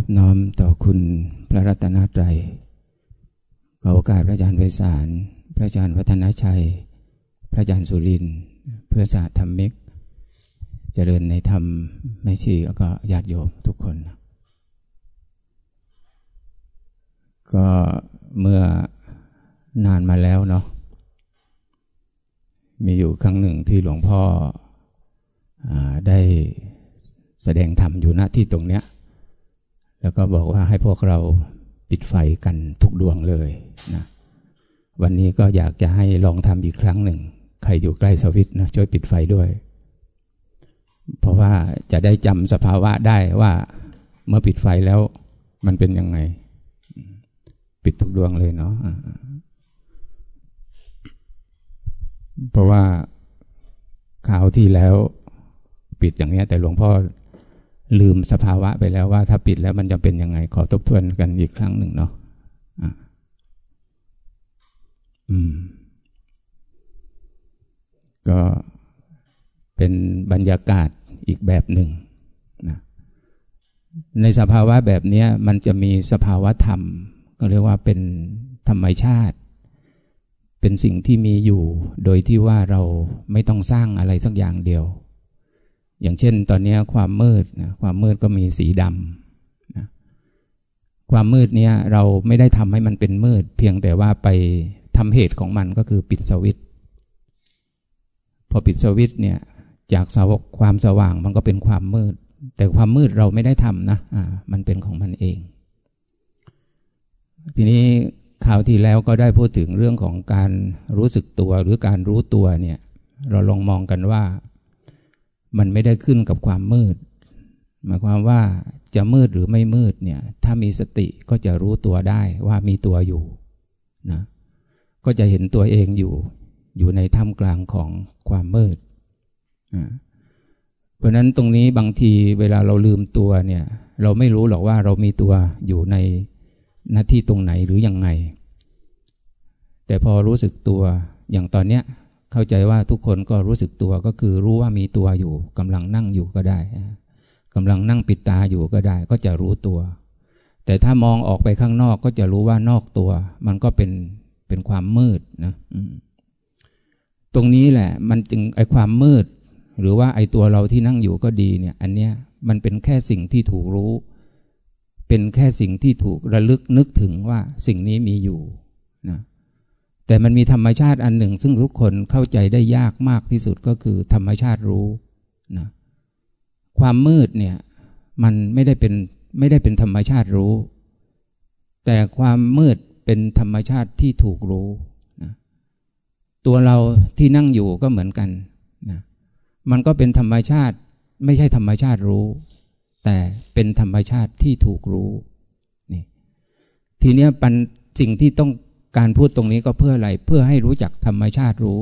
อนอบน้อมต่อคุณพระรัตนตรัยขอโอกาสพระอาจารย์ไพศาล พระอาจารย์วัฒนชัย พระอาจารย์สุริน เพื่อสาธรรมิก เจริญในธรรมไม่ชีแล้วก็ญาติโยมทุกคน ก็เมื่อนานมาแล้วเนาะ มีอยู่ครั้งหนึ่งที่หลวงพ่ออได้แสดงธรรมอยู่ณที่ตรงเนี้ย แล้วก็บอกว่าให้พวกเราปิดไฟกันทุกดวงเลยนะวันนี้ก็อยากจะให้ลองทำอีกครั้งหนึ่ง ใครอยู่ใกล้สวิตนะช่วยปิดไฟด้วย เพราะว่าจะได้จำสภาวะได้ว่าเมื่อปิดไฟแล้วมันเป็นยังไง ปิดทุกดวงเลยเนาะเพราะว่าข่าวที่แล้ว ปิดอย่างนี้แต่หลวงพ่อ ลืมสภาวะไปแล้วว่า ถ้าปิดแล้วมันจะเป็นยังไง ขอทบทวนกันอีกครั้งหนึ่งเนาะอืม ก็เป็นบรรยากาศอีกแบบหนึ่งนะในสภาวะแบบนี้มันจะมีสภาวะธรรม ก็เรียกว่าเป็นธรรมชาติ เป็นสิ่งที่มีอยู่ โดยที่ว่าเราไม่ต้องสร้างอะไรสักอย่างเดียว อย่างเช่น ตอนนี้ความมืดนะความมืดก็มีสีดำนะความมืดเนี้ยเราไม่ได้ทำให้มันเป็นมืด เพียงแต่ว่าไปทำเหตุของมันก็คือปิดสวิตพอปิดสวิตเนี่ยจากสาวกความสว่างมันก็เป็นความมืด แต่ความมืดเราไม่ได้ทำนะอ่ามันเป็นของมันเอง ทีนี้ข่าวที่แล้วก็ได้พูดถึงเรื่องของการรู้สึกตัวหรือการรู้ตัวเนี่ย เราลองมองกันว่า มันไม่ได้ขึ้นกับความมืด หมายความว่าจะมืดหรือไม่มืดเนี่ย ถ้ามีสติก็จะรู้ตัวได้ว่ามีตัวอยู่นะก็จะเห็นตัวเองอยู่ อยู่ในท่ามกลางของความมืดนะเพราะนั้นตรงนี้บางทีเวลาเราลืมตัวเนี่ย เราไม่รู้หรอกว่าเรามีตัวอยู่ในหน้าที่ตรงไหนหรืออยังไง แต่พอรู้สึกตัวอย่างตอนเนี้ย เข้าใจว่าทุกคนก็รู้สึกตัวก็คือรู้ว่ามีตัวอยู่กำลังนั่งอยู่ก็ได้กำลังนั่งปิดตาอยู่ก็ได้ ก็จะรู้ตัว แต่ถ้ามองออกไปข้างนอกก็จะรู้ว่านอกตัว มันก็เป็นเป็นความมืดนะตรงนี้แหละ มันจึงไอความมืด หรือว่าไอตัวเราที่นั่งอยู่ก็ดีเนี่ย อันเนี้ยมันเป็นแค่สิ่งที่ถูกรู้ เป็นแค่สิ่งที่ถูกระลึกนึกถึงว่าสิ่งนี้มีอยู่ แต่มันมีธรรมชาติอันหนึ่ง ซึ่งทุกคนเข้าใจได้ยากมากที่สุดก็คือธรรมชาติรู้นะความมืดเนี่ยมันไม่ได้เป็นไม่ได้เป็นธรรมชาติรู้ แต่ความมืดเป็นธรรมชาติที่ถูกรู้นะตัวเราที่นั่งอยู่ก็เหมือนกันนะมันก็เป็นธรรมชาติไม่ใช่ธรรมชาติรู้ แต่เป็นธรรมชาติที่ถูกรู้นี่ทีนี้ปันสิ่งที่ต้อง การพูดตรงนี้ก็เพื่ออะไร เพื่อให้รู้จักธรรมชาติรู้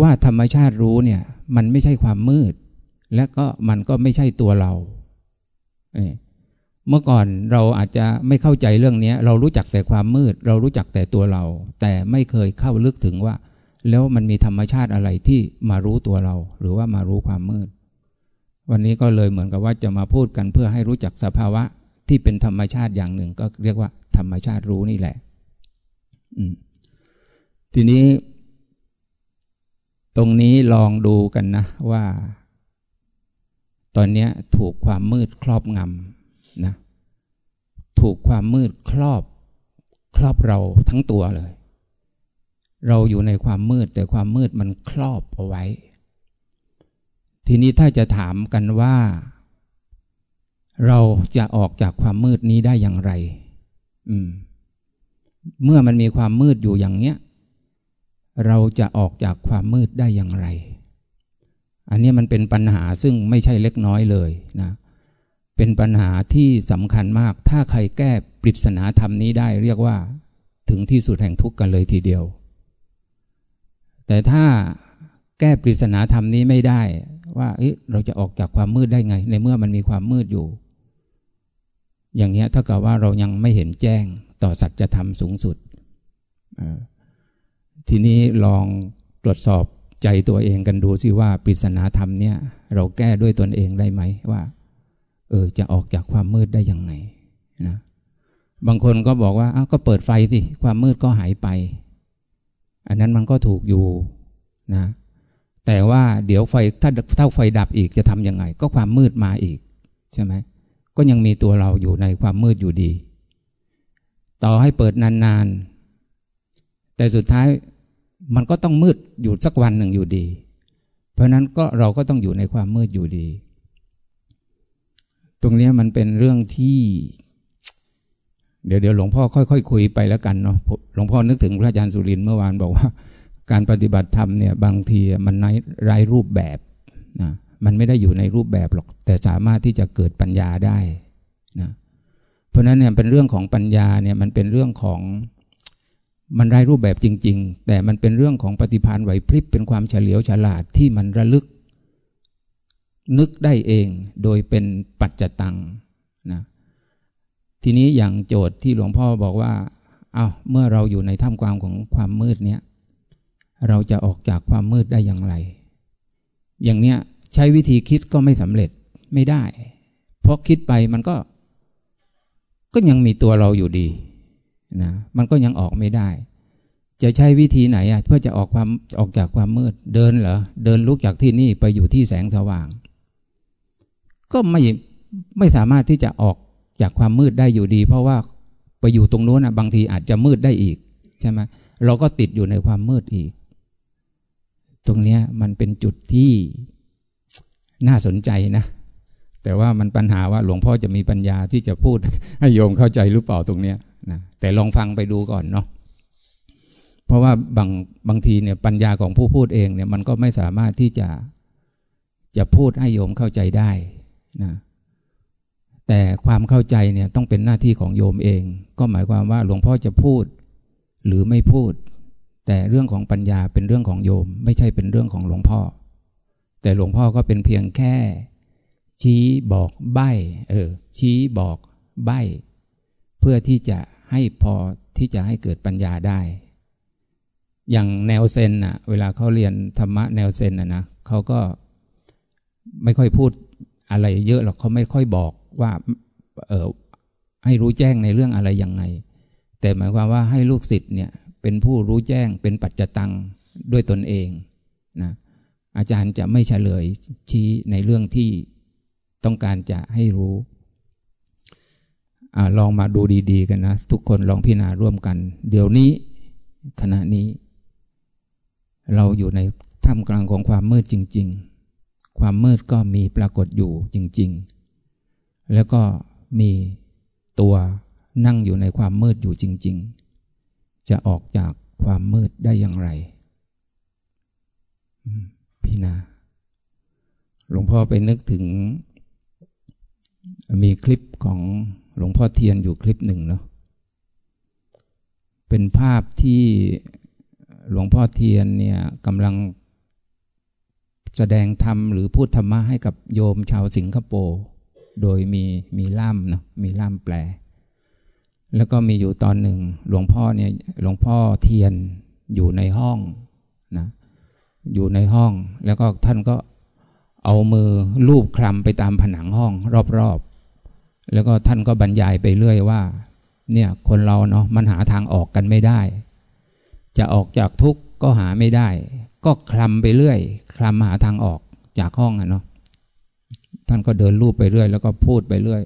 ว่าธรรมชาติรู้เนี่ย มันไม่ใช่ความมืด และก็มันก็ไม่ใช่ตัวเราเมื่อก่อนเราอาจจะไม่เข้าใจเรื่องนี้เรารู้จักแต่ความมืด เรารู้จักแต่ตัวเรา แต่ไม่เคยเข้าลึกถึงว่า แล้วมันมีธรรมชาติอะไรที่มารู้ตัวเรา หรือว่ามารู้ความมืด วันนี้ก็เลยเหมือนกับว่าจะมาพูดกันเพื่อให้รู้จักสภาวะที่เป็นธรรมชาติอย่างหนึ่ง ก็เรียกว่า ธรรมชาติรู้นี่แหละ ทีนี้ ตรงนี้ลองดูกันนะว่า ตอนนี้ถูกความมืดครอบงำนะ ถูกความมืดครอบ ครอบเราทั้งตัวเลย เราอยู่ในความมืด แต่ความมืดมันครอบเอาไว้ ทีนี้ถ้าจะถามกันว่า เราจะออกจากความมืดนี้ได้อย่างไร อืม เมื่อมันมีความมืดอยู่อย่างเนี้ย เราจะออกจากความมืดได้อย่างไร อันนี้มันเป็นปัญหาซึ่งไม่ใช่เล็กน้อยเลยนะ เป็นปัญหาที่สำคัญมาก ถ้าใครแก้ปริศนาธรรมนี้ได้เรียกว่า ถึงที่สุดแห่งทุกข์กันเลยทีเดียว แต่ถ้าแก้ปริศนาธรรมนี้ไม่ได้ ว่าเเราจะออกจากความมืดได้ไง ในเมื่อมันมีความมืดอยู่ อย่างเงี้ยถ้ากับว่าเรายังไม่เห็นแจ้ง ต่อสัจธรรมสูงสุด ทีนี้ลองตรวจสอบใจตัวเองกันดูสิว่าปริศนาธรรมเนี่ย เราแก้ด้วยตนเองได้ไหมว่าเเออจะออกจากความมืดได้ยังไงนะบางคนก็บอกว่าอ้าวก็เปิดไฟสิความมืดก็หายไป อันนั้นมันก็ถูกอยู่นะ แต่ว่าเดี๋ยวไฟถ้าถ้าไฟดับอีกจะทำยังไง ก็ความมืดมาอีก ใช่ไหมก็ยังมีตัวเราอยู่ในความมืดอยู่ดี ต่อให้เปิดนานๆ แต่สุดท้ายมันก็ต้องมืดอยู่สักวันหนึ่งอยู่ดี เพราะนั้นก็เราก็ต้องอยู่ในความมืดอยู่ดี ตรงนี้มันเป็นเรื่องที่ เดี๋ยวเดี๋ยวหลวงพ่อค่อยๆคคุยไปแล้วกันเนาะหลวงพ่อนึกถึงพระอาจารย์สุรินทร์เมื่อวานบอกว่า การปฏิบัติธรรมเนี่ยบางทีมันไร้รูปแบบนะมันไม่ได้อยู่ในรูปแบบหรอก แต่สามารถที่จะเกิดปัญญาได้นะ เพราะนั้นเนี่ยเป็นเรื่องของปัญญาเนี่ยมันเป็นเรื่องของมันไร้รูปแบบจริง ๆ แต่มันเป็นเรื่องของปฏิพานไหวพริบเป็นความเฉลียวฉลาดที่มันระลึก นึกได้เองโดยเป็นปัจจตังนะทีนี้อย่างโจทย์ที่หลวงพ่อบอกว่าเอา้าเมื่อเราอยู่ในท่ามกลางของความมืดเนี้ยเราจะออกจากความมืดได้อย่างไร อย่างเนี้ยใช้วิธีคิดก็ไม่สำเร็จไม่ได้ เพราะคิดไปมันก็ ก็ยังมีตัวเราอยู่ดีนะมันก็ยังออกไม่ได้ จะใช้วิธีไหนอะเพื่อจะออกความออกจากความมืด เดินเหรอเดินลุกจากที่นี่ไปอยู่ที่แสงสว่าง ก็ไม่ไม่สามารถที่จะออกจากความมืดได้อยู่ดี เพราะว่าไปอยู่ตรงโน้นอะบางทีอาจจะมืดได้อีกใช่ไหมเราก็ติดอยู่ในความมืดอีก ตรงเนี้ยมันเป็นจุดที่น่าสนใจนะ แต่ว่ามันปัญหาว่าหลวงพ่อจะมีปัญญาที่จะพูดให้โยมเข้าใจหรือเปล่าตรงเนี้ยนะแต่ลองฟังไปดูก่อนเนาะเพราะว่าบางบางทีเนี่ยปัญญาของผู้พูดเองเนี่ยมันก็ไม่สามารถที่จะจะพูดให้โยมเข้าใจได้นะแต่ความเข้าใจเนี่ยต้องเป็นหน้าที่ของโยมเอง ก็หมายความว่าหลวงพ่อจะพูดหรือไม่พูด แต่เรื่องของปัญญาเป็นเรื่องของโยม ไม่ใช่เป็นเรื่องของหลวงพ่อ แต่หลวงพ่อก็เป็นเพียงแค่ ชี้บอกใบเออชี้บอกใบเพื่อที่จะให้พอที่จะให้เกิดปัญญาได้ อย่างแนวเซนน่ะ เวลาเขาเรียนธรรมะแนวเซนน่ะนะเขาก็ไม่ค่อยพูดอะไรเยอะหรอกเขาไม่ค่อยบอกว่าเออให้รู้แจ้งในเรื่องอะไรยังไง แต่หมายความว่าให้ลูกศิษย์เนี่ยเป็นผู้รู้แจ้งเป็นปัจจตังด้วยตนเองนะอาจารย์จะไม่เฉลยชี้ในเรื่องที่ ต้องการจะให้รู้อลองมาดูดี ๆ กันนะ ทุกคนลองพิจารณาร่วมกัน เดี๋ยวนี้ขณะนี้ เราอยู่ในท่ามกลางของความมืดจริง ๆ ความมืดก็มีปรากฏอยู่จริง ๆ แล้วก็มีตัวนั่งอยู่ในความมืดอยู่จริง ๆ จะออกจากความมืดได้อย่างไรพี่นา หลวงพ่อไปนึกถึง มีคลิปของหลวงพ่อเทียนอยู่คลิปหนึ่งเนาะเป็นภาพที่หลวงพ่อเทียนเนี่ยกำลังแสดงธรรมหรือพูดธรรมะให้กับโยมชาวสิงคโปร์โดยมีมีล่ามเนาะมีล่ามแปล แล้วก็มีอยู่ตอนหนึ่งหลวงพ่อเนี่ยหลวงพ่อเทียนอยู่ในห้องนะอยู่ในห้องแล้วก็ท่านก็ เอามือลูบคลำไปตามผนังห้องรอบๆ แล้วก็ท่านก็บรรยายไปเรื่อยว่า เนี่ยคนเราเนาะมันหาทางออกกันไม่ได้ จะออกจากทุกข์ก็หาไม่ได้ ก็คลำไปเรื่อยคลำหาทางออกจากห้องอะเนาะท่านก็เดินรูปไปเรื่อย แล้วก็พูดไปเรื่อย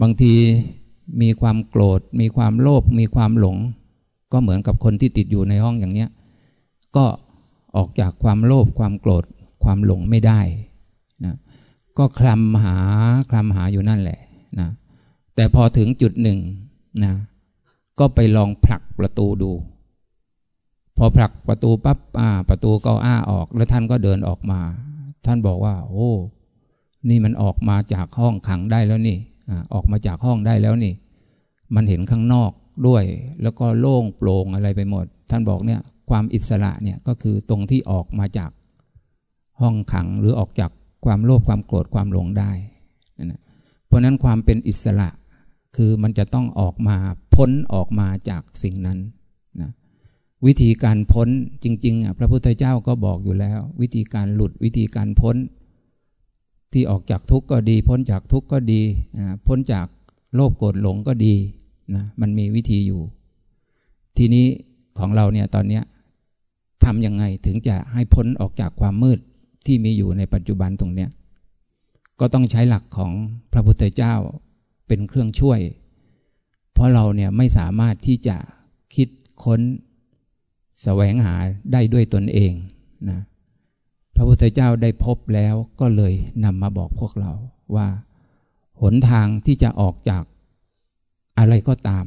บางทีมีความโกรธ มีความโลภมีความหลง ก็เหมือนกับคนที่ติดอยู่ในห้องอย่างเนี้ยก็ออกจากความโลภความโกรธ ความหลงไม่ได้นะก็คลำหาคลำหาอยู่นั่นแหละนะแต่พอถึงจุดหนึ่งนะก็ไปลองผลักประตูดู พอผลักประตูปั๊บอ่า ประตูก็อ้าออก แล้วท่านก็เดินออกมา ท่านบอกว่า โอ้ นี่มันออกมาจากห้องขังได้แล้วนี่ออกมาจากห้องได้แล้วนี่ มันเห็นข้างนอกด้วย แล้วก็โล่งโปร่งอะไรไปหมด ท่านบอกเนี่ย ความอิสระเนี่ยก็คือตรงที่ออกมาจาก ห้องขังหรือออกจากความโลภความโกรธความหลงได้นะราะนั้นความเป็นอิสระคือมันจะต้องออกมาพ้นออกมาจากสิ่งนั้นนะวิธีการพ้นจริงๆอะพระพุทธเจ้าก็บอกอยู่แล้ว วิธีการหลุดวิธีการพ้น ที่ออกจากทุกข์ก็ดี พ้นจากทุกข์ก็ดีพ้นจากโลภโกรธหลงก็ดีนะมันมีวิธีอยู่ ทีนี้ของเราเนี่ยตอนเนี้ยทำยังไงถึงจะให้พ้นออกจากความมืด ที่มีอยู่ในปัจจุบันตรงเนี้ยก็ต้องใช้หลักของพระพุทธเจ้าเป็นเครื่องช่วย เพราะเราเนี่ยไม่สามารถที่จะคิดค้นแสวงหาได้ด้วยตนเองนะพระพุทธเจ้าได้พบแล้วก็เลยนำมาบอกพวกเราว่า หนทางที่จะออกจากอะไรก็ตาม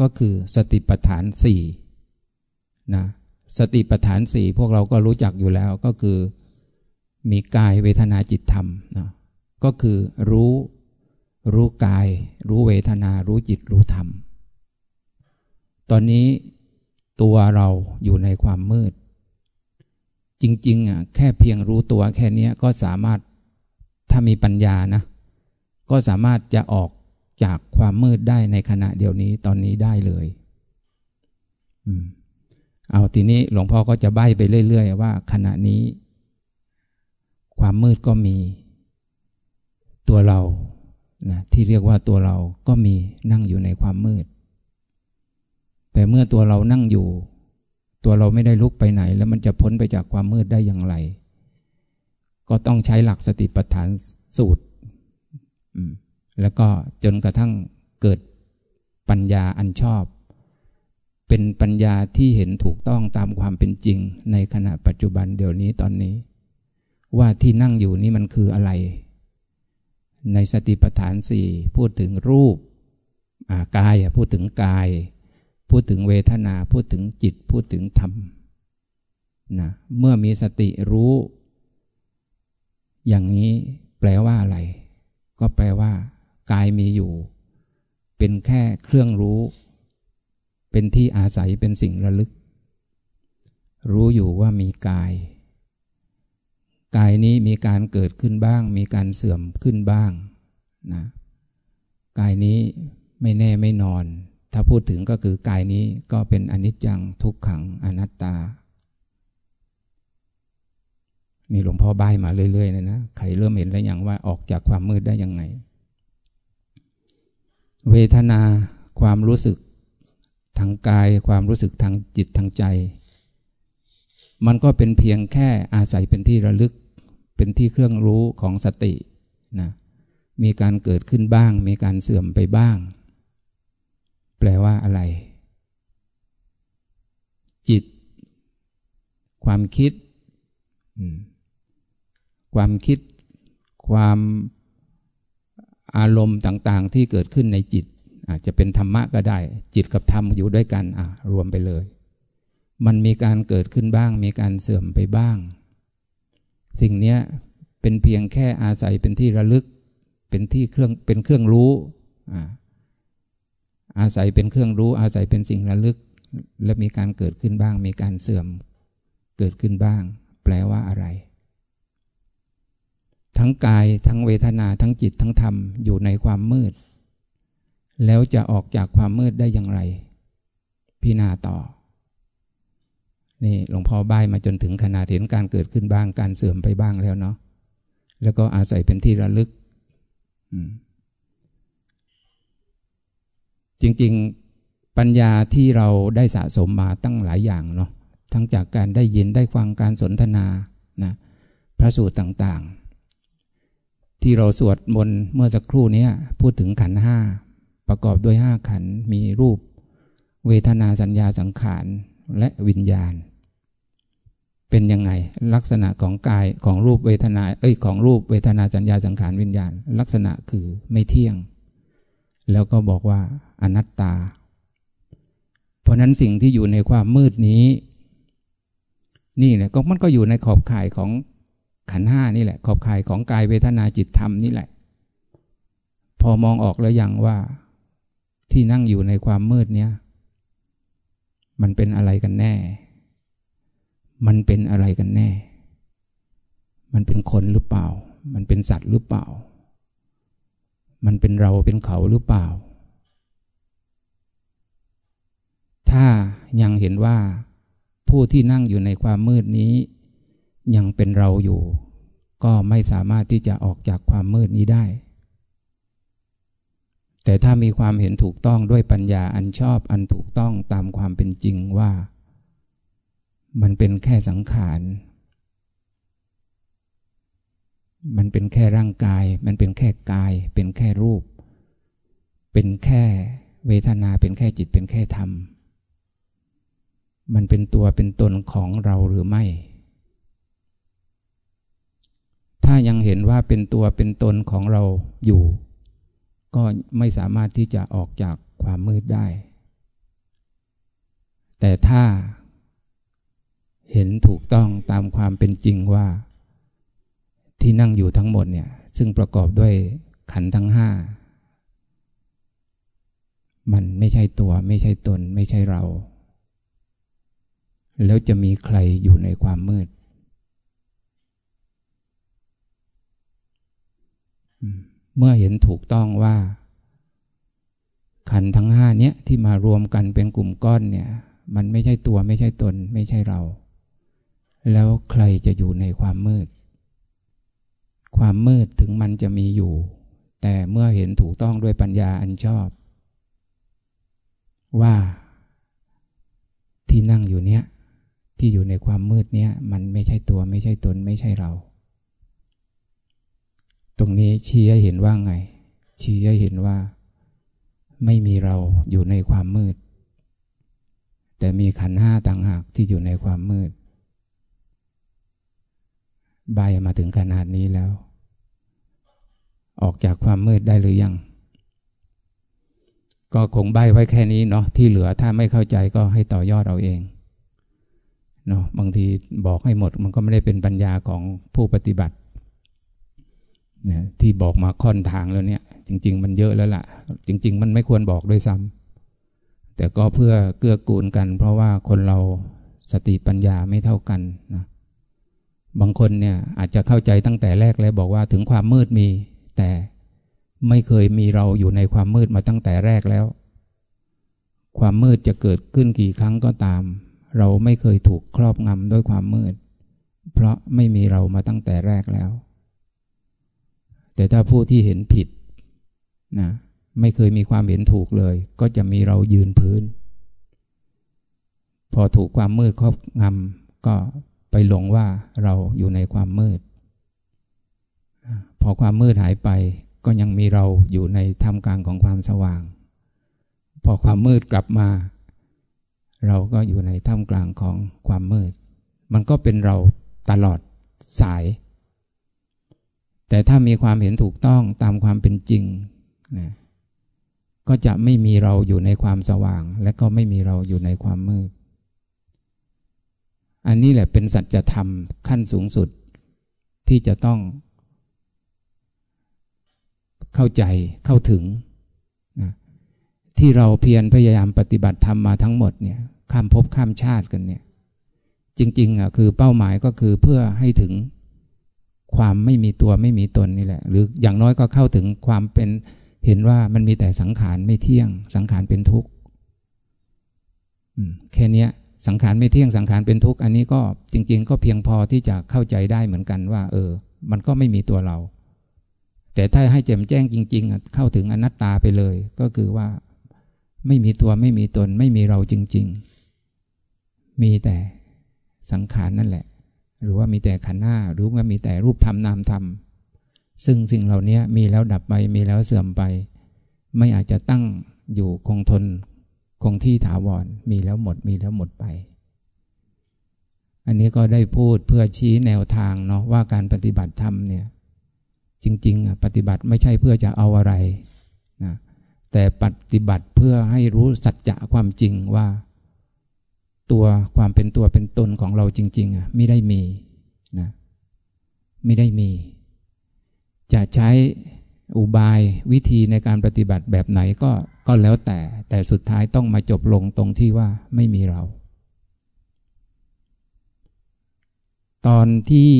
ก็คือสติปัฏฐานสี่นะสติปัฏฐานสี่พวกเราก็รู้จักอยู่แล้วก็คือ มีกายเวทนาจิตธรรมนะก็คือรู้รู้กาย รู้เวทนา รู้จิตรู้ธรรม ตอนนี้ตัวเราอยู่ในความมืด จริงๆอะแค่เพียงรู้ตัวแค่นี้ก็สามารถถ้ามีปัญญานะ ก็สามารถจะออกจากความมืดได้ในขณะเดียวนี้ตอนนี้ได้เลยอืมเอาทีนี้หลวงพ่อก็จะใบ้ไปเรื่อย ๆ ว่า ขณะนี้ ความมืดก็มี ตัวเรานะที่เรียกว่าตัวเราก็มีนั่งอยู่ในความมืด แต่เมื่อตัวเรานั่งอยู่ ตัวเราไม่ได้ลุกไปไหน แล้วมันจะพ้นไปจากความมืดได้อย่างไร ก็ต้องใช้หลักสติปัฏฐานสูตร แล้วก็จนกระทั่งเกิดปัญญาอันชอบ เป็นปัญญาที่เห็นถูกต้องตามความเป็นจริง ในขณะปัจจุบันเดี๋ยวนี้ตอนนี้ ว่าที่นั่งอยู่นี่มันคืออะไร ในสติปัฏฐานสี่พูดถึงรูปกายพูดถึงกาย พูดถึงเวทนา พูดถึงจิต พูดถึงธรรมนะเมื่อมีสติรู้ อย่างนี้แปลว่าอะไร ก็แปลว่า กายมีอยู่ เป็นแค่เครื่องรู้ เป็นที่อาศัยเป็นสิ่งระลึก รู้อยู่ว่ามีกาย กายนี้มีการเกิดขึ้นบ้าง มีการเสื่อมขึ้นบ้างนะกายนี้ไม่แน่ไม่นอน ถ้าพูดถึงก็คือกายนี้ก็เป็นอนิจจังทุกขังอนัตตา นี่หลวงพ่อใบมาเรื่อยๆเลยนะใครเริ่มเห็นแล้วยังว่าออกจากความมืดได้ยังไง เวทนาความรู้สึกทางกายความรู้สึกทางจิตทางใจ มันก็เป็นเพียงแค่อาศัยเป็นที่ระลึก เป็นที่เครื่องรู้ของสตินะมีการเกิดขึ้นบ้าง มีการเสื่อมไปบ้าง แปลว่าอะไร จิต ความคิด ความคิด ความอารมณ์ต่างๆ ที่เกิดขึ้นในจิต อาจจะเป็นธรรมะก็ได้ จิตกับธรรมอยู่ด้วยกัน อะ รวมไปเลย มันมีการเกิดขึ้นบ้าง มีการเสื่อมไปบ้าง สิ่งนี้เป็นเพียงแค่อาศัยเป็นที่ระลึก เป็นที่เครื่องเป็นเครื่องรู้อาศัยเป็นเครื่องรู้ อาศัยเป็นสิ่งระลึก และมีการเกิดขึ้นบ้าง มีการเสื่อมเกิดขึ้นบ้าง แปลว่าอะไร ทั้งกายทั้งเวทนาทั้งจิตทั้งธรรมอยู่ในความมืด แล้วจะออกจากความมืดได้อย่างไร พินาต่อ นี่หลวงพ่อบ้ายมาจนถึงขนาดเห็นการเกิดขึ้นบ้างการเสื่อมไปบ้างแล้วเนาะแล้วก็อาศัยเป็นที่ระลึกจริง ๆปัญญาที่เราได้สะสมมาตั้งหลายอย่างเนาะทั้งจากการได้ยินได้ฟังการสนทนานะพระสูตรต่างๆ ที่เราสวดมนต์เมื่อสักครู่นี้พูดถึงขันห้าประกอบด้วยห้าขันมีรูป เวทนาสัญญาสังขารและวิญญาณ เป็นยังไง ลักษณะของกายของรูปเวทนา เอ้ยของรูปเวทนาสัญญาสังขารวิญญาณ ลักษณะคือไม่เที่ยง แล้วก็บอกว่าอนัตตา เพราะนั้นสิ่งที่อยู่ในความมืดนี้ นี่แหละก็มันก็อยู่ในขอบข่ายของขันห้านี่แหละ ขอบข่ายของกายเวทนาจิตธรรมนี่แหละ พอมองออกแล้วยังว่าที่นั่งอยู่ในความมืดเนี้ยมันเป็นอะไรกันแน่ มันเป็นอะไรกันแน่ มันเป็นคนหรือเปล่า มันเป็นสัตว์หรือเปล่า มันเป็นเราเป็นเขาหรือเปล่า ถ้ายังเห็นว่าผู้ที่นั่งอยู่ในความมืดนี้ ยังเป็นเราอยู่ ก็ไม่สามารถที่จะออกจากความมืดนี้ได้ แต่ถ้ามีความเห็นถูกต้องด้วยปัญญาอันชอบอันถูกต้องตามความเป็นจริงว่า มันเป็นแค่สังขาร มันเป็นแค่ร่างกาย มันเป็นแค่กาย เป็นแค่รูป เป็นแค่เวทนา เป็นแค่จิต เป็นแค่ธรรม มันเป็นตัวเป็นตนของเราหรือไม่ ถ้ายังเห็นว่าเป็นตัวเป็นตนของเราอยู่ ก็ไม่สามารถที่จะออกจากความมืดได้ แต่ถ้า เห็นถูกต้องตามความเป็นจริงว่า ที่นั่งอยู่ทั้งหมดเนี่ย ซึ่งประกอบด้วยขันทั้งห้า มันไม่ใช่ตัวไม่ใช่ตน ไม่ใช่เรา แล้วจะมีใครอยู่ในความมืด เมื่อเห็นถูกต้องว่า ขันทั้งห้าเนี้ยที่มารวมกันเป็นกลุ่มก้อนเนี่ย มันไม่ใช่ตัวไม่ใช่ตน ไม่ใช่เรา แล้วใครจะอยู่ในความมืด ความมืดถึงมันจะมีอยู่ แต่เมื่อเห็นถูกต้องด้วยปัญญาอันชอบ ว่าที่นั่งอยู่เนี้ยที่อยู่ในความมืดเนี้ยมันไม่ใช่ตัวไม่ใช่ตนไม่ใช่เรา ตรงนี้ชี้ให้เห็นว่าไง ชี้ให้เห็นว่า ไม่มีเราอยู่ในความมืด แต่มีขันห้าต่างหากที่อยู่ในความมืด ใบมาถึงขนาดนี้แล้ว ออกจากความมืดได้หรือยัง ก็คงใบไว้แค่นี้เนาะที่เหลือถ้าไม่เข้าใจก็ให้ต่อยอดเอาเองเนาะบางทีบอกให้หมดมันก็ไม่ได้เป็นปัญญาของผู้ปฏิบัติเนี่ยที่บอกมาค่อนทางแล้วเนี่ย จริง ๆ มันเยอะแล้วล่ะ จริง ๆ มันไม่ควรบอกด้วยซ้ำแต่ก็เพื่อเกื้อกูลกัน เพราะว่าคนเราสติปัญญาไม่เท่ากันนะ บางคนเนี่ยอาจจะเข้าใจตั้งแต่แรกเลยบอกว่าถึงความมืดมี แต่ไม่เคยมีเราอยู่ในความมืดมาตั้งแต่แรกแล้ว ความมืดจะเกิดขึ้นกี่ครั้งก็ตาม เราไม่เคยถูกครอบงำด้วยความมืด เพราะไม่มีเรามาตั้งแต่แรกแล้ว แต่ถ้าผู้ที่เห็นผิดนะไม่เคยมีความเห็นถูกเลย ก็จะมีเรายืนพื้น พอถูกความมืดครอบงำก็ ไปหลงว่าเราอยู่ในความมืด พอความมืดหายไปก็ยังมีเราอยู่ในท่ามกลางของความสว่าง พอความมืดกลับมา เราก็อยู่ในท่ามกลางของความมืด มันก็เป็นเราตลอดสาย แต่ถ้ามีความเห็นถูกต้องตามความเป็นจริงนะก็จะไม่มีเราอยู่ในความสว่าง และก็ไม่มีเราอยู่ในความมืด อันนี้แหละเป็นสัจธรรมขั้นสูงสุดที่จะต้อง เข้าใจเข้าถึงนะที่เราเพียรพยายามปฏิบัติธรรมมาทั้งหมดเนี่ยข้ามภพข้ามชาติกันเนี่ยจริงๆอะคือเป้าหมายก็คือเพื่อให้ถึงความไม่มีตัวไม่มีตนนี่แหละ หรืออย่างน้อยก็เข้าถึงความเป็นเห็นว่ามันมีแต่สังขารไม่เที่ยง สังขารเป็นทุกข์แค่นี้ สังขารไม่เที่ยงสังขารเป็นทุกข์อันนี้ก็จริง ๆ ก็เพียงพอที่จะเข้าใจได้เหมือนกันว่า เออ มันก็ไม่มีตัวเรา แต่ถ้าให้แจ่มแจ้งจริง ๆ เข้าถึงอนัตตาไปเลย ก็คือว่า ไม่มีตัวไม่มีตน ไม่มีเราจริง ๆ มีแต่สังขารนั่นแหละ หรือว่ามีแต่ขันธ์หน้า หรือว่ามีแต่รูปธรรมนามธรรมซึ่งสิ่งเหล่านี้มีแล้วดับไปมีแล้วเสื่อมไป ไม่อาจจะตั้งอยู่คงทน คงที่ถาวรมีแล้วหมดมีแล้วหมดไป อันนี้ก็ได้พูดเพื่อชี้แนวทางเนาะว่าการปฏิบัติธรรมเนี่ย จริงๆปฏิบัติไม่ใช่เพื่อจะเอาอะไรนะแต่ปฏิบัติเพื่อให้รู้สัจจะความจริงว่า ตัวความเป็นตัวเป็นตนของเราจริง ๆอะไม่ได้มีนะไม่ได้มี จะใช้ อุบายวิธีในการปฏิบัติแบบไหนก็ก็แล้วแต่ แต่สุดท้ายต้องมาจบลงตรงที่ว่าไม่มีเรา ตอนที่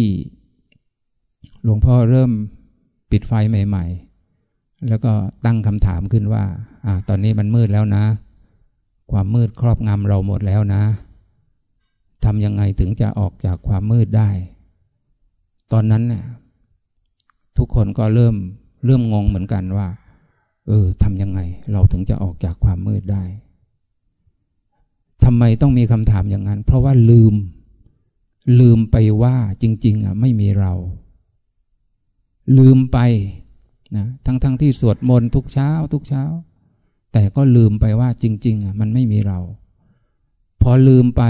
หลวงพ่อเริ่มปิดไฟใหม่ ๆ แล้วก็ตั้งคำถามขึ้นว่าอ่า ตอนนี้มันมืดแล้วนะ ความมืดครอบงำเราหมดแล้วนะทำยังไงถึงจะออกจากความมืดได้ ตอนนั้นเนี่ยทุกคนก็เริ่ม เริ่มงงเหมือนกันว่า เออทำยังไง เราถึงจะออกจากความมืดได้ทำไมต้องมีคำถามอย่างนั้น เพราะว่าลืม ลืมไปว่าจริง ๆ อะ ไม่มีเรา ลืมไปนะทั้งๆทที่สวดมนต์ทุกเช้า ทุกเช้า แต่ก็ลืมไปว่าจริง ๆ อะ มันไม่มีเรา พอลืมไป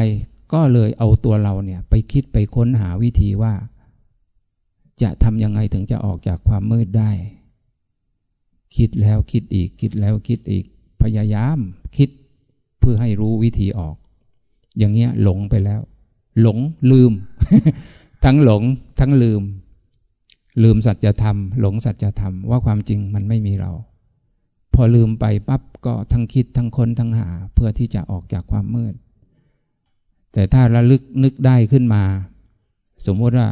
ก็เลยเอาตัวเราเนี่ย ไปคิดไปค้นหาวิธีว่า จะทำยังไงถึงจะออกจากความมืดได้ คิดแล้วคิดอีก คิดแล้วคิดอีก พยายามคิดเพื่อให้รู้วิธีออก อย่างเงี้ยหลงไปแล้ว หลงลืม ทั้งหลงทั้งลืม ลืมสัจธรรม หลงสัจธรรมว่าความจริงมันไม่มีเรา พอลืมไปปั๊บก็ทั้งคิดทั้งค้นทั้งหา เพื่อที่จะออกจากความมืด แต่ถ้าระลึกนึกได้ขึ้นมา สมมติว่า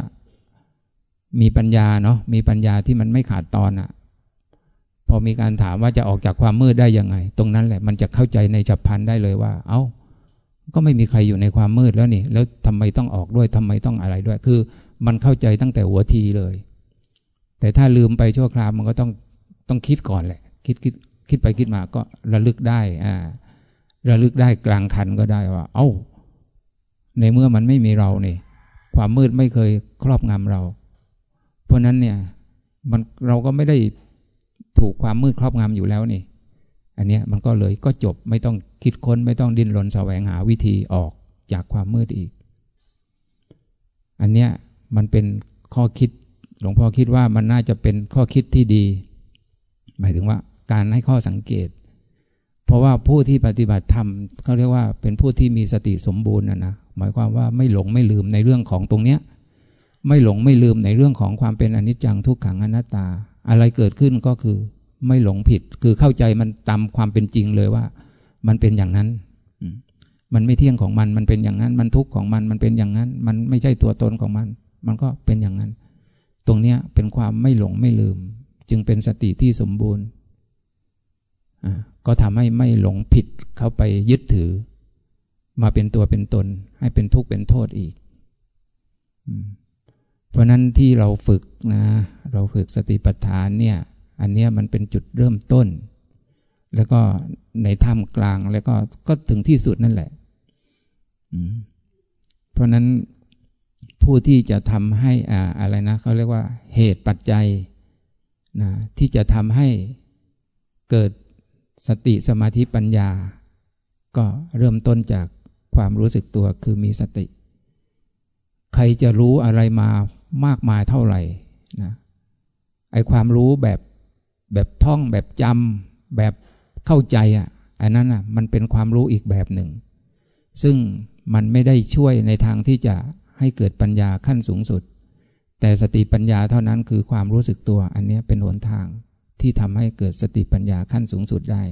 มีปัญญาเนาะมีปัญญาที่มันไม่ขาดตอนอะ พอมีการถามว่าจะออกจากความมืดได้ยังไง ตรงนั้นแหละมันจะเข้าใจในจับพันได้เลยว่า เอา้า ก็ไม่มีใครอยู่ในความมืดแล้วนี่ แล้วทำไมต้องออกด้วยทำไมต้องอะไรด้วย คือมันเข้าใจตั้งแต่หัวทีเลย แต่ถ้าลืมไปชั่วคราวมันก็ต้องต้องคิดก่อนแหละ คิดคิดคิดไปคิดมาก็ระลึกได้อ่าระลึกได้กลางคันก็ได้ว่า เอา้า ในเมื่อมันไม่มีเราเนี่ยความมืดไม่เคยครอบงำเรา เพราะนั้นเนี่ย มันเราก็ไม่ได้ ถูกความมืดครอบงำอยู่แล้วนี่ อันนี้มันก็เลยก็จบไม่ต้องคิดค้นไม่ต้องดิ้นรนแสวงหาวิธีออกจากความมืดอีก อันเนี้ยมันเป็นข้อคิดหลวงพ่อคิดว่ามันน่าจะเป็นข้อคิดที่ดี หมายถึงว่าการให้ข้อสังเกต เพราะว่าผู้ที่ปฏิบัติธรรมเขาเรียกว่าเป็นผู้ที่มีสติสมบูรณ์นะนะหมายความว่าไม่หลงไม่ลืมในเรื่องของตรงเนี้ยไม่หลงไม่ลืมในเรื่องของความเป็นอนิจจังทุกขังอนัตตา อะไรเกิดขึ้นก็คือไม่หลงผิด คือเข้าใจมันตามความเป็นจริงเลยว่า มันเป็นอย่างนั้น มันไม่เที่ยงของมัน มันเป็นอย่างนั้น มันทุกข์ของมัน มันเป็นอย่างนั้น มันไม่ใช่ตัวตนของมัน มันก็เป็นอย่างนั้น ตรงเนี้ยเป็นความไม่หลงไม่ลืม จึงเป็นสติที่สมบูรณ์ก็ทำให้ไม่หลงผิดเข้าไปยึดถือ มาเป็นตัวเป็นตน ให้เป็นทุกข์เป็นโทษอีก เพราะนั้นที่เราฝึกนะเราฝึกสติปัฏฐานเนี่ยอันนี้มันเป็นจุดเริ่มต้น แล้วก็ในท่ามกลางแล้วก็ก็ถึงที่สุดนั่นแหละเพราะนั้นผู้ที่จะทำให้อ่าอะไรนะเขาเรียกว่าเหตุปัจจัยนะที่จะทำให้เกิดสติสมาธิปัญญา ก็เริ่มต้นจากความรู้สึกตัวคือมีสติ ใครจะรู้อะไรมา มากมายเท่าไหร่นะไอความรู้แบบแบบท่องแบบจำแบบเข้าใจอะอันนั้นอะมันเป็นความรู้อีกแบบหนึ่ง ซึ่งมันไม่ได้ช่วยในทางที่จะให้เกิดปัญญาขั้นสูงสุด แต่สติปัญญาเท่านั้นคือความรู้สึกตัว อันนี้เป็นหนทางที่ทำให้เกิดสติปัญญาขั้นสูงสุดได้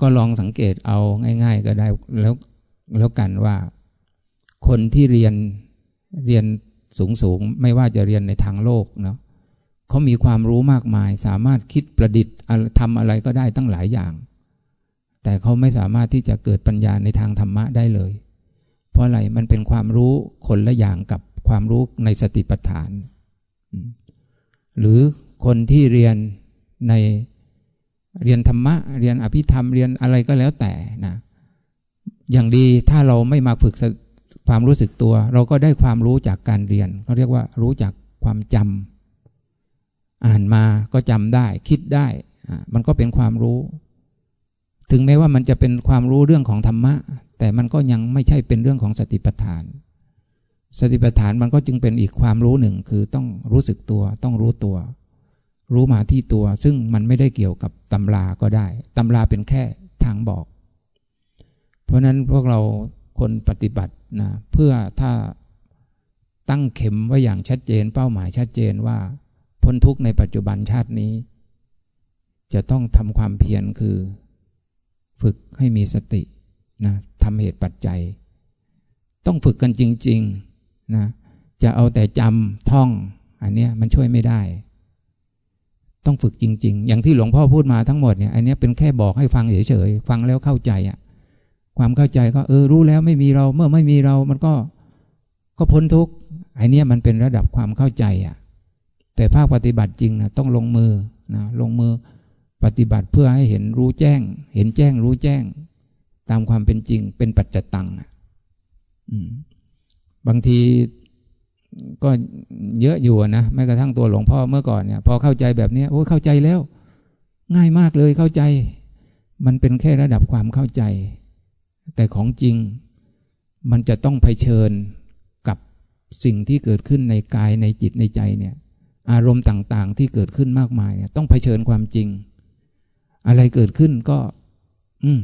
ก็ลองสังเกตเอาง่าย ๆ ก็ได้แล้วแล้วกันว่า คนที่เรียนเรียน สูงสูงไม่ว่าจะเรียนในทางโลกเนาะเขามีความรู้มากมาย สามารถคิดประดิษฐ์ทำอะไรก็ได้ตั้งหลายอย่าง แต่เขาไม่สามารถที่จะเกิดปัญญาในทางธรรมะได้เลย เพราะอะไรมันเป็นความรู้คนละอย่างกับความรู้ในสติปัฏฐาน หรือคนที่เรียนในเรียนธรรมะ เรียนอภิธรรมเรียนอะไรก็แล้วแต่นะอย่างดีถ้าเราไม่มาฝึก ความรู้สึกตัว เราก็ได้ความรู้จากการเรียนเขาเรียกว่ารู้จากความจำอ่านมาก็จำได้ คิดได้ มันก็เป็นความรู้ ถึงแม้ว่ามันจะเป็นความรู้เรื่องของธรรมะ แต่มันก็ยังไม่ใช่เป็นเรื่องของสติปัฏฐาน สติปัฏฐานมันก็จึงเป็นอีกความรู้หนึ่งคือต้องรู้สึกตัว ต้องรู้ตัว รู้มาที่ตัว ซึ่งมันไม่ได้เกี่ยวกับตำราก็ได้ตำราเป็นแค่ทางบอก เพราะนั้นพวกเราคนปฏิบัติ นะเพื่อถ้าตั้งเข็มไว้อย่างชัดเจน เป้าหมายชัดเจนว่า พ้นทุกข์ในปัจจุบันชาตินี้ จะต้องทำความเพียรคือ ฝึกให้มีสตินะทำเหตุปัจจัย ต้องฝึกกันจริงๆนะจะเอาแต่จำท่อง อันนี้มันช่วยไม่ได้ ต้องฝึกจริง ๆ อย่างที่หลวงพ่อพูดมาทั้งหมดเนี่ยอันนี้เป็นแค่บอกให้ฟังเฉยๆฟังแล้วเข้าใจอะ่ะ ความเข้าใจก็เออรู้แล้วไม่มีเราเมื่อไม่มีเรามันก็ก็พ้นทุกข์ไอเนี้ยมันเป็นระดับความเข้าใจอะ แต่ภาคปฏิบัติจริงนะต้องลงมือนะลงมือปฏิบัติเพื่อให้เห็นรู้แจ้ง เห็นแจ้งรู้แจ้ง ตามความเป็นจริง เป็นปัจจตังบางทีก็เยอะอยู่นะแม้กระทั่งตัวหลวงพ่อเมื่อก่อนเนี่ย พอเข้าใจแบบนี้โอ้เข้าใจแล้ว ง่ายมากเลยเข้าใจ มันเป็นแค่ระดับความเข้าใจ แต่ของจริงมันจะต้องเผชิญกับสิ่งที่เกิดขึ้นในกายในจิตในใจเนี่ย อารมณ์ต่างๆที่เกิดขึ้นมากมายเนี่ยต้องเผชิญความจริง อะไรเกิดขึ้นก็ อืม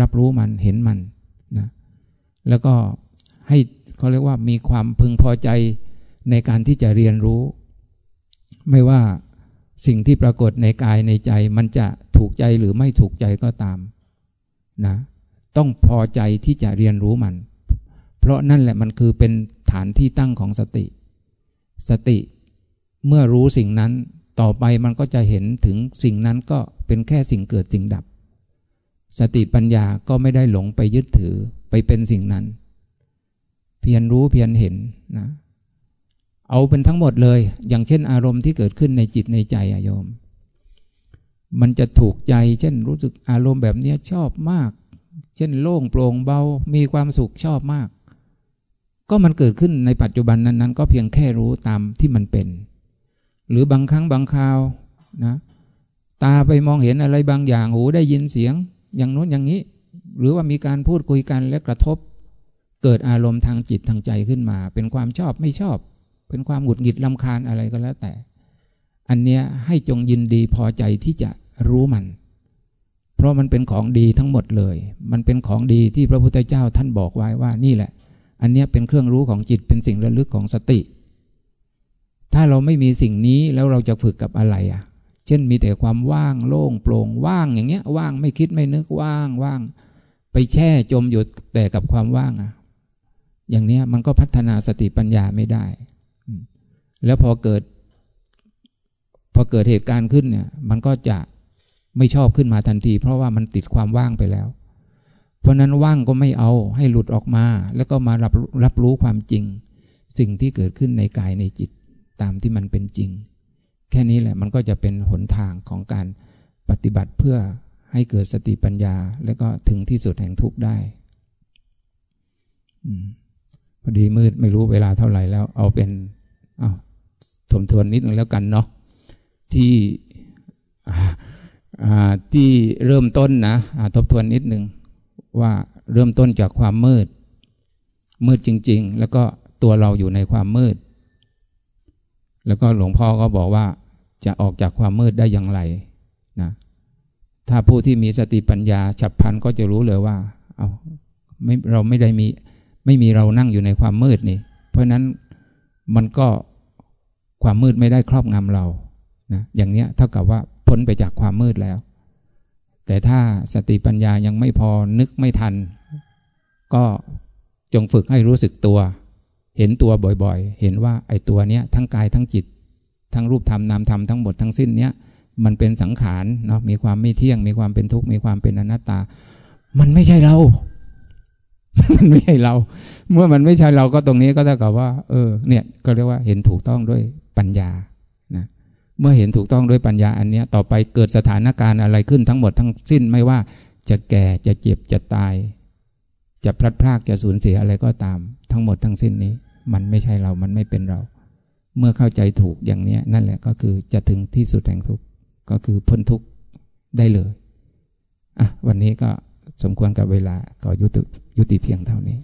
รับรู้มันเห็นมันนะแล้วก็ให้เขาเรียกว่ามีความพึงพอใจในการที่จะเรียนรู้ ไม่ว่าสิ่งที่ปรากฏในกายในใจ มันจะถูกใจหรือไม่ถูกใจก็ตาม นะ ต้องพอใจที่จะเรียนรู้มัน เพราะนั่นแหละมันคือเป็นฐานที่ตั้งของสติ สติเมื่อรู้สิ่งนั้นต่อไปมันก็จะเห็นถึงสิ่งนั้นก็เป็นแค่สิ่งเกิดสิ่งดับ สติปัญญาก็ไม่ได้หลงไปยึดถือไปเป็นสิ่งนั้น เพียรรู้เพียรเห็นนะเอาเป็นทั้งหมดเลย อย่างเช่นอารมณ์ที่เกิดขึ้นในจิตในใจอะโยม มันจะถูกใจ เช่นรู้สึกอารมณ์แบบนี้ชอบมาก เช่นโล่งโปร่งเบา มีความสุขชอบมาก ก็มันเกิดขึ้นในปัจจุบันนั้น ๆ ก็เพียงแค่รู้ตามที่มันเป็น หรือบางครั้งบางคราวนะตาไปมองเห็นอะไรบางอย่างหูได้ยินเสียง อย่างนู้นอย่างนี้ หรือว่ามีการพูดคุยกันและกระทบ เกิดอารมณ์ทางจิตทางใจขึ้นมา เป็นความชอบไม่ชอบ เป็นความหงุดหงิดลำคาญอะไรก็แล้วแต่ อันเนี้ยให้จงยินดีพอใจที่จะรู้มัน ราะมันเป็นของดีทั้งหมดเลย มันเป็นของดีที่พระพุทธเจ้าท่านบอกไว้ว่านี่แหละ อันนี้เป็นเครื่องรู้ของจิตเป็นสิ่งระลึกของสติ ถ้าเราไม่มีสิ่งนี้แล้วเราจะฝึกกับอะไรอะ เช่นมีแต่ความว่างโล่งโปร่งว่างอย่างเงี้ย ว่างไม่คิดไม่นึกว่างว่าง ไปแช่จมอยู่แต่กับความว่างอะ อย่างเนี้ยมันก็พัฒนาสติปัญญาไม่ได้ แล้วพอเกิด พอเกิดเหตุการณ์ขึ้นเนี่ย มันก็จะ ไม่ชอบขึ้นมาทันที เพราะว่ามันติดความว่างไปแล้ว เพราะนั้นว่างก็ไม่เอาให้หลุดออกมา แล้วก็มารับรับรู้ความจริง สิ่งที่เกิดขึ้นในกายในจิตตามที่มันเป็นจริง แค่นี้แหละมันก็จะเป็นหนทางของการปฏิบัติเพื่อให้เกิดสติปัญญา แล้วก็ถึงที่สุดแห่งทุกข์ได้พอดีมืดไม่รู้เวลาเท่าไหร่แล้ว เอาเป็นเอาทมทวนนิดนึงแล้วกันเนาะที่ ที่เริ่มต้นนะทบทวนนิดนึงว่าเริ่มต้นจากความมืด มืดจริง ๆ แล้วก็ตัวเราอยู่ในความมืด แล้วก็หลวงพ่อก็บอกว่าจะออกจากความมืดได้อย่างไรนะถ้าผู้ที่มีสติปัญญาฉับพลันก็จะรู้เลยว่า เอาไม่เราไม่ได้มีไม่มีเรานั่งอยู่ในความมืดนี่ เพราะนั้นมันก็ความมืดไม่ได้ครอบงำเรานะอย่างเนี้ยเท่ากับว่า พ้นไปจากความมืดแล้ว แต่ถ้าสติปัญญายังไม่พอนึกไม่ทัน ก็จงฝึกให้รู้สึกตัว เห็นตัวบ่อยๆ เห็นว่าไอ้ตัวเนี้ยทั้งกายทั้งจิต ทั้งรูปธรรมนามธรรมทั้งหมดทั้งสิ้นเนี้ยมันเป็นสังขารเนาะมีความไม่เที่ยง มีความเป็นทุกข์มีความเป็นอนัตตา มันไม่ใช่เรา มันไม่ใช่เรา เมื่อมันไม่ใช่เราก็ตรงนี้ก็เท่ากับว่า เออ เนี่ย ก็เรียกว่าเห็นถูกต้องด้วยปัญญา เมื่อเห็นถูกต้องด้วยปัญญาอันเนี้ยต่อไปเกิดสถานการณ์อะไรขึ้นทั้งหมดทั้งสิ้นไม่ว่าจะแก่จะเจ็บจะตาย จะพลัดพรากจะสูญเสียอะไรก็ตาม ทั้งหมดทั้งสิ้นนี้ มันไม่ใช่เรามันไม่เป็นเรา เมื่อเข้าใจถูกอย่างเนี้ยนั่นแหละก็คือจะถึงที่สุดแห่งทุกข์ก็คือพ้นทุกข์ได้เลยอะวันนี้ก็สมควรกับเวลาก็ยุติยุติเพียงเท่านี้